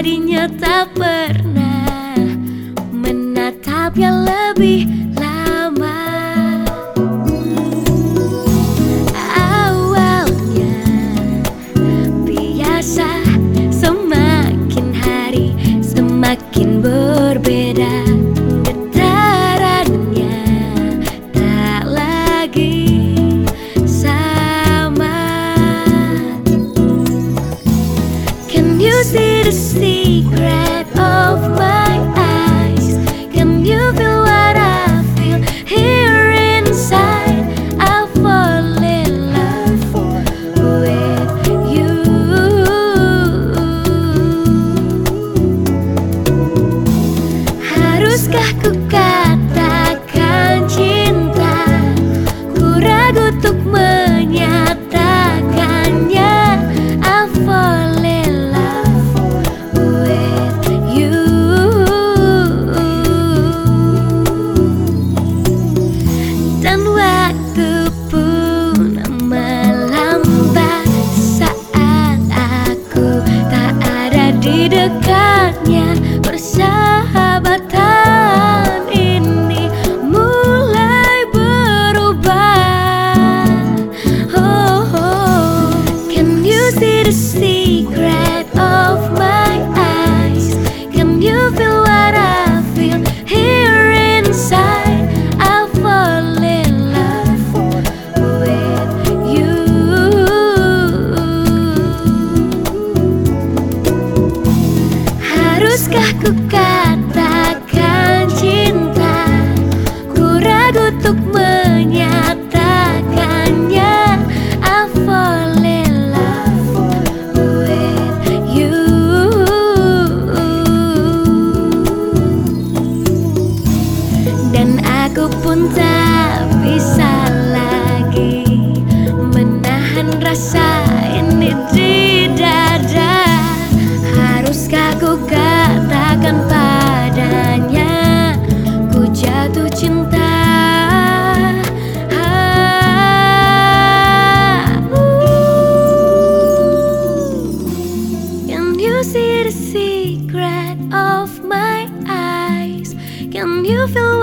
tadinya tak pernah menatapnya lebih haruskah ku kau ku kata and you feel